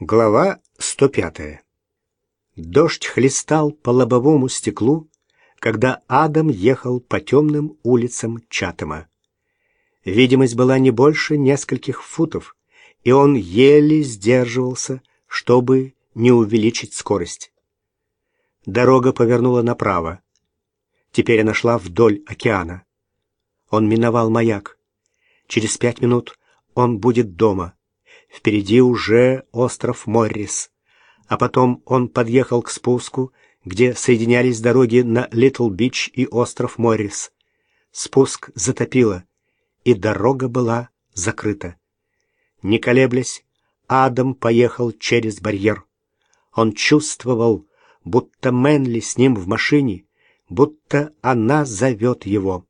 Глава 105. Дождь хлестал по лобовому стеклу, когда Адам ехал по темным улицам Чатама. Видимость была не больше нескольких футов, и он еле сдерживался, чтобы не увеличить скорость. Дорога повернула направо. Теперь она шла вдоль океана. Он миновал маяк. Через пять минут он будет дома. Впереди уже остров Моррис. А потом он подъехал к спуску, где соединялись дороги на Литл-Бич и остров Моррис. Спуск затопило, и дорога была закрыта. Не колеблясь, Адам поехал через барьер. Он чувствовал, будто Мэнли с ним в машине, будто она зовет его.